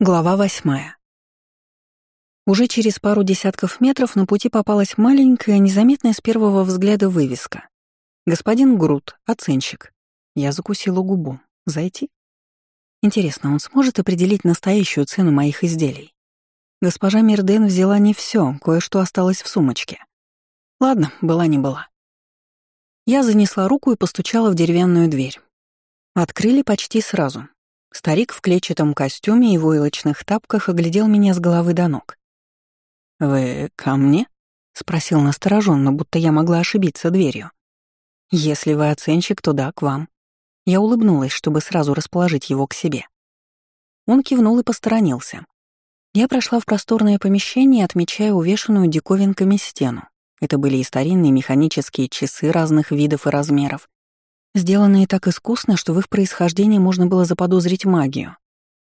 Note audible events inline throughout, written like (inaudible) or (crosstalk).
Глава восьмая. Уже через пару десятков метров на пути попалась маленькая, незаметная с первого взгляда вывеска. «Господин Грут, оценщик». Я закусила губу. «Зайти?» Интересно, он сможет определить настоящую цену моих изделий? Госпожа Мирден взяла не все, кое-что осталось в сумочке. Ладно, была не была. Я занесла руку и постучала в деревянную дверь. Открыли почти сразу, Старик в клетчатом костюме и войлочных тапках оглядел меня с головы до ног. «Вы ко мне?» — спросил настороженно, будто я могла ошибиться дверью. «Если вы оценщик, то да, к вам». Я улыбнулась, чтобы сразу расположить его к себе. Он кивнул и посторонился. Я прошла в просторное помещение, отмечая увешанную диковинками стену. Это были и старинные механические часы разных видов и размеров, сделанные так искусно, что в их происхождении можно было заподозрить магию.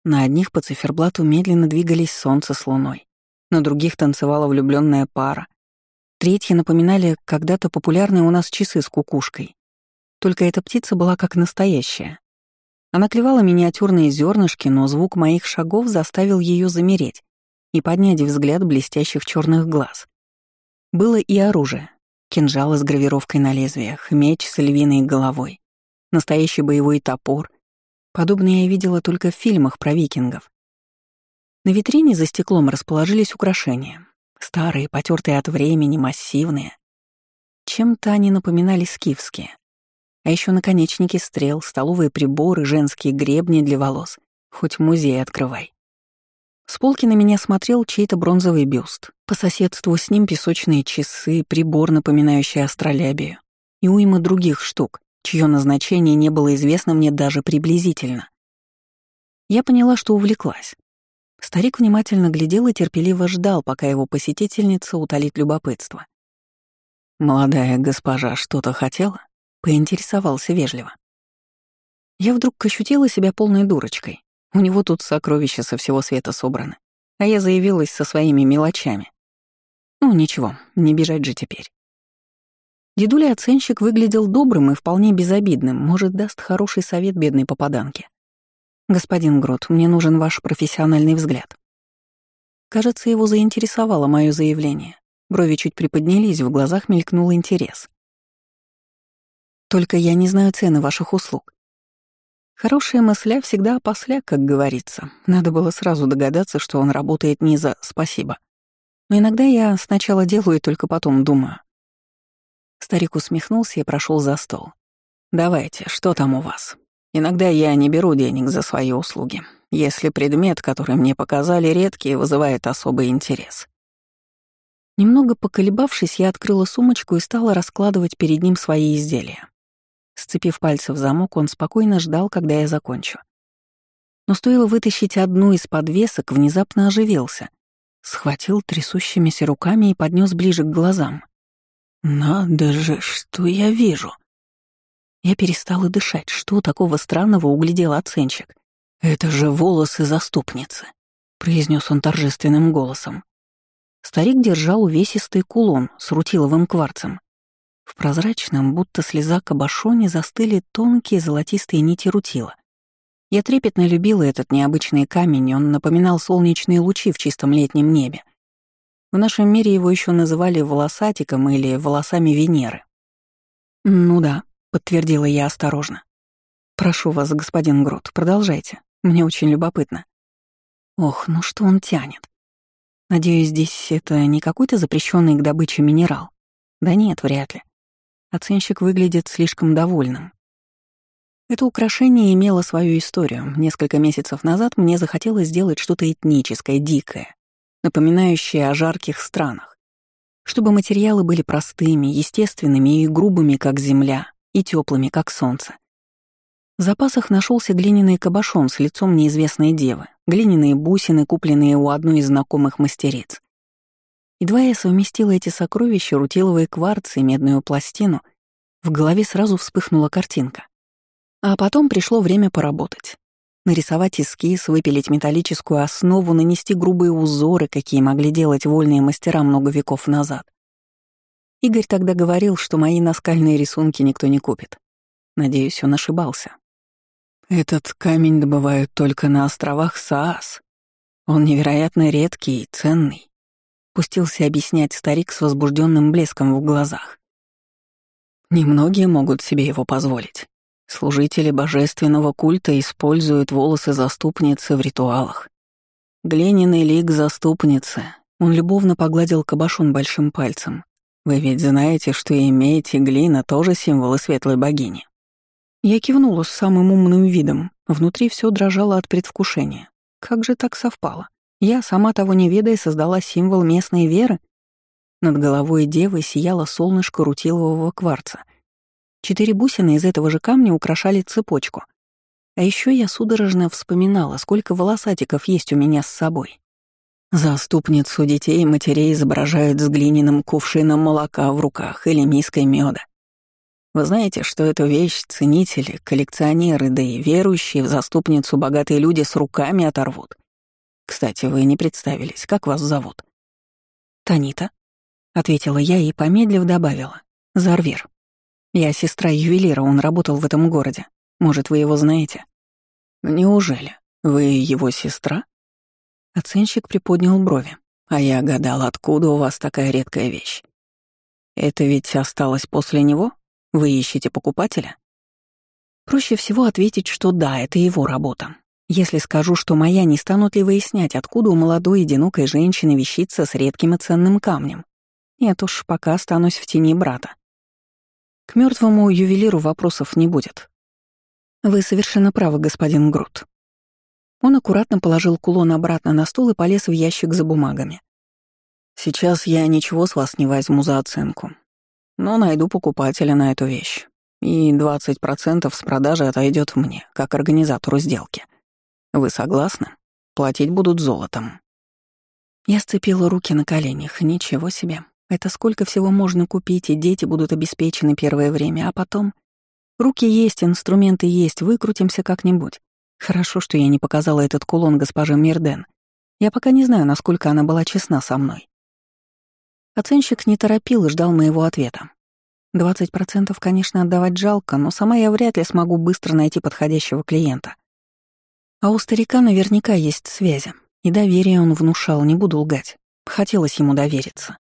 На одних по циферблату медленно двигались солнце с луной, на других танцевала влюбленная пара. Третьи напоминали когда-то популярные у нас часы с кукушкой. Только эта птица была как настоящая. Она клевала миниатюрные зернышки, но звук моих шагов заставил ее замереть и поднять взгляд блестящих черных глаз. Было и оружие, кинжалы с гравировкой на лезвиях, меч с львиной головой, настоящий боевой топор. Подобное я видела только в фильмах про викингов. На витрине за стеклом расположились украшения. Старые, потертые от времени, массивные. Чем-то они напоминали скифские. А еще наконечники стрел, столовые приборы, женские гребни для волос. Хоть музей открывай. С полки на меня смотрел чей-то бронзовый бюст. По соседству с ним песочные часы, прибор, напоминающий астролябию, и уйма других штук, чье назначение не было известно мне даже приблизительно. Я поняла, что увлеклась. Старик внимательно глядел и терпеливо ждал, пока его посетительница утолит любопытство. «Молодая госпожа что-то хотела?» — поинтересовался вежливо. Я вдруг ощутила себя полной дурочкой. У него тут сокровища со всего света собраны. А я заявилась со своими мелочами. Ну, ничего, не бежать же теперь. Дедуля-оценщик выглядел добрым и вполне безобидным, может, даст хороший совет бедной попаданке. «Господин Грот, мне нужен ваш профессиональный взгляд». Кажется, его заинтересовало мое заявление. Брови чуть приподнялись, в глазах мелькнул интерес. «Только я не знаю цены ваших услуг. Хорошая мысля всегда опосля, как говорится. Надо было сразу догадаться, что он работает не за «спасибо». Но иногда я сначала делаю и только потом думаю. Старик усмехнулся и прошел за стол. «Давайте, что там у вас? Иногда я не беру денег за свои услуги, если предмет, который мне показали, редкий, вызывает особый интерес». Немного поколебавшись, я открыла сумочку и стала раскладывать перед ним свои изделия. Сцепив пальцы в замок, он спокойно ждал, когда я закончу. Но стоило вытащить одну из подвесок, внезапно оживился. Схватил трясущимися руками и поднес ближе к глазам. «Надо же, что я вижу!» Я перестала дышать. Что такого странного углядел оценщик? «Это же волосы заступницы», — произнес он торжественным голосом. Старик держал увесистый кулон с рутиловым кварцем. В прозрачном, будто слеза кабошоне, застыли тонкие золотистые нити рутила. Я трепетно любила этот необычный камень, он напоминал солнечные лучи в чистом летнем небе. В нашем мире его еще называли волосатиком или волосами Венеры. «Ну да», — подтвердила я осторожно. «Прошу вас, господин Грот, продолжайте. Мне очень любопытно». Ох, ну что он тянет? Надеюсь, здесь это не какой-то запрещенный к добыче минерал? Да нет, вряд ли. Оценщик выглядит слишком довольным. Это украшение имело свою историю. Несколько месяцев назад мне захотелось сделать что-то этническое, дикое, напоминающее о жарких странах. Чтобы материалы были простыми, естественными и грубыми, как земля, и теплыми, как солнце. В запасах нашелся глиняный кабошон с лицом неизвестной девы, глиняные бусины, купленные у одной из знакомых мастериц. Едва я совместила эти сокровища, рутиловые кварцы и медную пластину, в голове сразу вспыхнула картинка. А потом пришло время поработать. Нарисовать эскиз, выпилить металлическую основу, нанести грубые узоры, какие могли делать вольные мастера много веков назад. Игорь тогда говорил, что мои наскальные рисунки никто не купит. Надеюсь, он ошибался. «Этот камень добывают только на островах Саас», Он невероятно редкий и ценный. Пустился объяснять старик с возбужденным блеском в глазах. Немногие могут себе его позволить. Служители божественного культа используют волосы заступницы в ритуалах. Глиняный лик заступницы. Он любовно погладил кабашон большим пальцем. Вы ведь знаете, что имеете глина тоже символы светлой богини. Я кивнула с самым умным видом. Внутри все дрожало от предвкушения. Как же так совпало? Я, сама того не ведая, создала символ местной веры. Над головой девы сияло солнышко рутилового кварца. Четыре бусины из этого же камня украшали цепочку. А еще я судорожно вспоминала, сколько волосатиков есть у меня с собой. Заступницу детей и матерей изображают с глиняным кувшином молока в руках или миской меда. Вы знаете, что эту вещь ценители, коллекционеры, да и верующие в заступницу богатые люди с руками оторвут. Кстати, вы не представились, как вас зовут? «Танита», — ответила я и, помедлив, добавила. «Зарвер. Я сестра ювелира, он работал в этом городе. Может, вы его знаете?» «Неужели? Вы его сестра?» Оценщик приподнял брови. «А я гадал, откуда у вас такая редкая вещь? Это ведь осталось после него?» Вы ищете покупателя? Проще всего ответить, что да, это его работа. Если скажу, что моя, не станут ли выяснять, откуда у молодой одинокой женщины вещица с редким и ценным камнем? Нет уж, пока останусь в тени брата. К мертвому ювелиру вопросов не будет. Вы совершенно правы, господин Грут. Он аккуратно положил кулон обратно на стол и полез в ящик за бумагами. Сейчас я ничего с вас не возьму за оценку но найду покупателя на эту вещь. И 20% с продажи отойдет мне, как организатору сделки. Вы согласны? Платить будут золотом. Я сцепила руки на коленях. Ничего себе. Это сколько всего можно купить, и дети будут обеспечены первое время, а потом... Руки есть, инструменты есть, выкрутимся как-нибудь. Хорошо, что я не показала этот кулон госпоже Мирден. Я пока не знаю, насколько она была честна со мной. Оценщик не торопил и ждал моего ответа. 20% конечно, отдавать жалко, но сама я вряд ли смогу быстро найти подходящего клиента. А у старика наверняка есть связи, и доверие он внушал, не буду лгать. Хотелось ему довериться.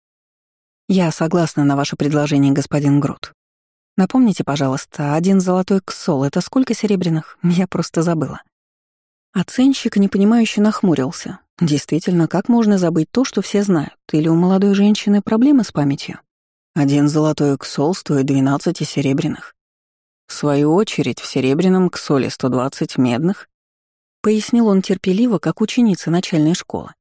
Я согласна на ваше предложение, господин Грут. Напомните, пожалуйста, один золотой ксол — это сколько серебряных? (laughs) Я просто забыла. Оценщик непонимающе нахмурился. Действительно, как можно забыть то, что все знают? Или у молодой женщины проблемы с памятью? Один золотой ксол стоит 12 серебряных. В свою очередь, в серебряном ксоле 120 медных, пояснил он терпеливо, как ученица начальной школы.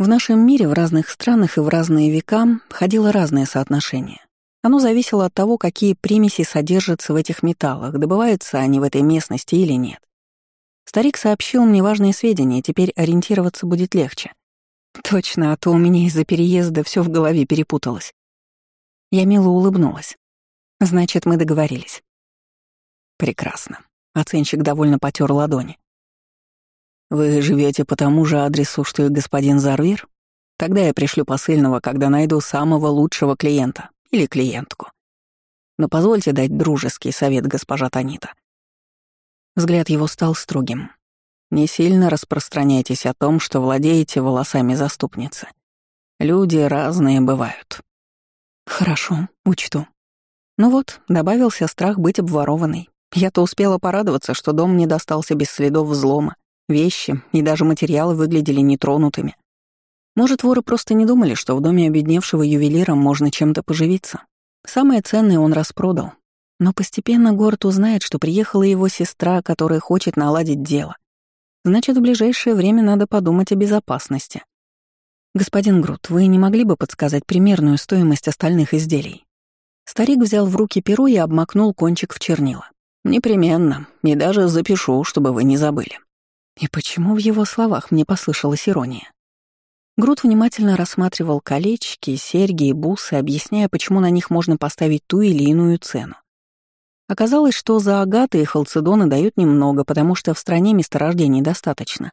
В нашем мире в разных странах и в разные века ходило разное соотношение. Оно зависело от того, какие примеси содержатся в этих металлах, добываются они в этой местности или нет. Старик сообщил мне важные сведения, теперь ориентироваться будет легче. Точно, а то у меня из-за переезда все в голове перепуталось. Я мило улыбнулась. Значит, мы договорились. Прекрасно. Оценщик довольно потер ладони. Вы живете по тому же адресу, что и господин Зарвир? Тогда я пришлю посыльного, когда найду самого лучшего клиента или клиентку. Но позвольте дать дружеский совет, госпожа Танита. Взгляд его стал строгим. Не сильно распространяйтесь о том, что владеете волосами заступницы. Люди разные бывают. Хорошо, учту. Ну вот, добавился страх быть обворованной. Я-то успела порадоваться, что дом мне достался без следов взлома. Вещи и даже материалы выглядели нетронутыми. Может, воры просто не думали, что в доме обедневшего ювелира можно чем-то поживиться. Самое ценное он распродал, но постепенно город узнает, что приехала его сестра, которая хочет наладить дело. Значит, в ближайшее время надо подумать о безопасности. Господин Грут, вы не могли бы подсказать примерную стоимость остальных изделий? Старик взял в руки перо и обмакнул кончик в чернила. «Непременно. И даже запишу, чтобы вы не забыли». И почему в его словах мне послышалась ирония? Грут внимательно рассматривал колечки, серьги и бусы, объясняя, почему на них можно поставить ту или иную цену. Оказалось, что за агаты и халцедоны дают немного, потому что в стране месторождений достаточно.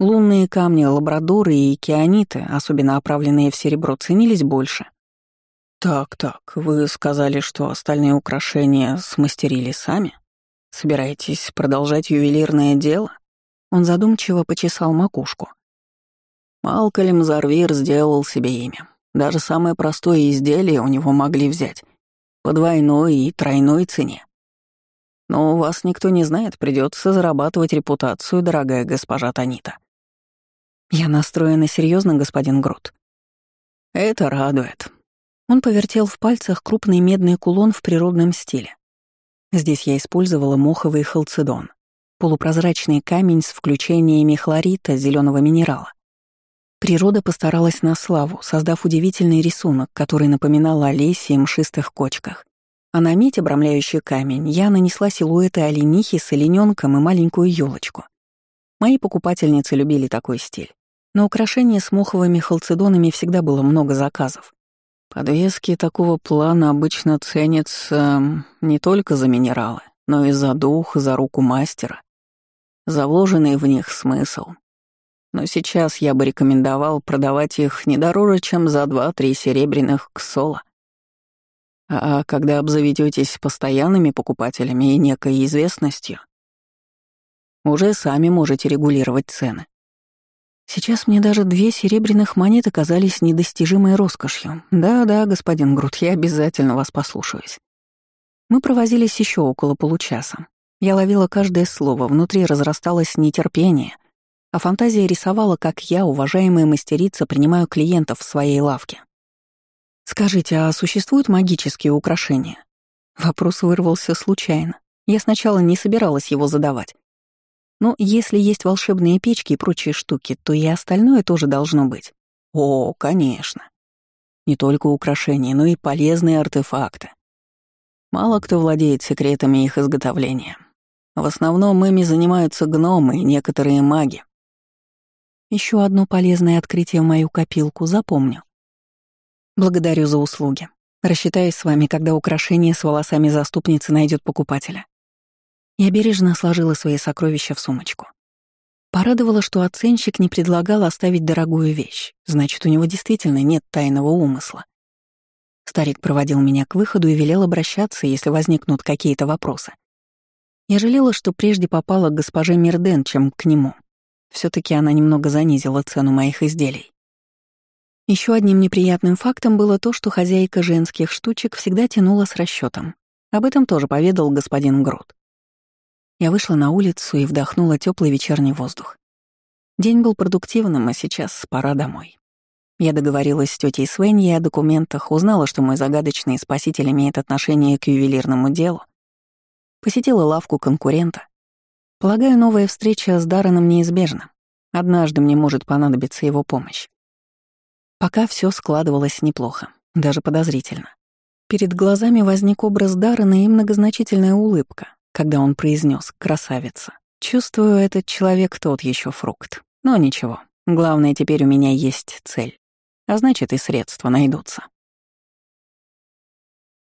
Лунные камни, лабрадоры и кианиты, особенно оправленные в серебро, ценились больше. «Так-так, вы сказали, что остальные украшения смастерили сами? Собираетесь продолжать ювелирное дело?» Он задумчиво почесал макушку. Малкольм Зарвир сделал себе имя. Даже самое простое изделие у него могли взять. По двойной и тройной цене. Но вас никто не знает, придется зарабатывать репутацию, дорогая госпожа Танита. Я настроена серьезно, господин Грот. Это радует. Он повертел в пальцах крупный медный кулон в природном стиле. Здесь я использовала моховый халцедон, полупрозрачный камень с включениями хлорита зеленого минерала. Природа постаралась на славу, создав удивительный рисунок, который напоминал о лесе и мшистых кочках. А на медь, обрамляющий камень, я нанесла силуэты оленихи с олененком и маленькую елочку. Мои покупательницы любили такой стиль. На украшения с моховыми халцедонами всегда было много заказов. Подвески такого плана обычно ценятся не только за минералы, но и за дух, за руку мастера, за вложенный в них смысл, но сейчас я бы рекомендовал продавать их не дороже, чем за два-три серебряных ксола. А когда обзаведетесь постоянными покупателями и некой известностью, уже сами можете регулировать цены. Сейчас мне даже две серебряных монеты казались недостижимой роскошью. Да-да, господин Грут, я обязательно вас послушаюсь. Мы провозились еще около получаса. Я ловила каждое слово, внутри разрасталось нетерпение — а фантазия рисовала, как я, уважаемая мастерица, принимаю клиентов в своей лавке. «Скажите, а существуют магические украшения?» Вопрос вырвался случайно. Я сначала не собиралась его задавать. Но если есть волшебные печки и прочие штуки, то и остальное тоже должно быть. О, конечно. Не только украшения, но и полезные артефакты. Мало кто владеет секретами их изготовления. В основном ими занимаются гномы и некоторые маги. Еще одно полезное открытие в мою копилку, запомню. Благодарю за услуги. Рассчитаюсь с вами, когда украшение с волосами заступницы найдет покупателя. Я бережно сложила свои сокровища в сумочку. Порадовало, что оценщик не предлагал оставить дорогую вещь, значит, у него действительно нет тайного умысла. Старик проводил меня к выходу и велел обращаться, если возникнут какие-то вопросы. Я жалела, что прежде попала к госпоже Мирден, чем к нему все таки она немного занизила цену моих изделий. Еще одним неприятным фактом было то, что хозяйка женских штучек всегда тянула с расчетом. Об этом тоже поведал господин Грот. Я вышла на улицу и вдохнула теплый вечерний воздух. День был продуктивным, а сейчас пора домой. Я договорилась с тетей Свеньей о документах, узнала, что мой загадочный спаситель имеет отношение к ювелирному делу, посетила лавку конкурента Полагаю, новая встреча с Дарреном неизбежна. Однажды мне может понадобиться его помощь. Пока все складывалось неплохо, даже подозрительно. Перед глазами возник образ Даррена и многозначительная улыбка, когда он произнес «красавица». Чувствую, этот человек тот еще фрукт. Но ничего, главное, теперь у меня есть цель. А значит, и средства найдутся.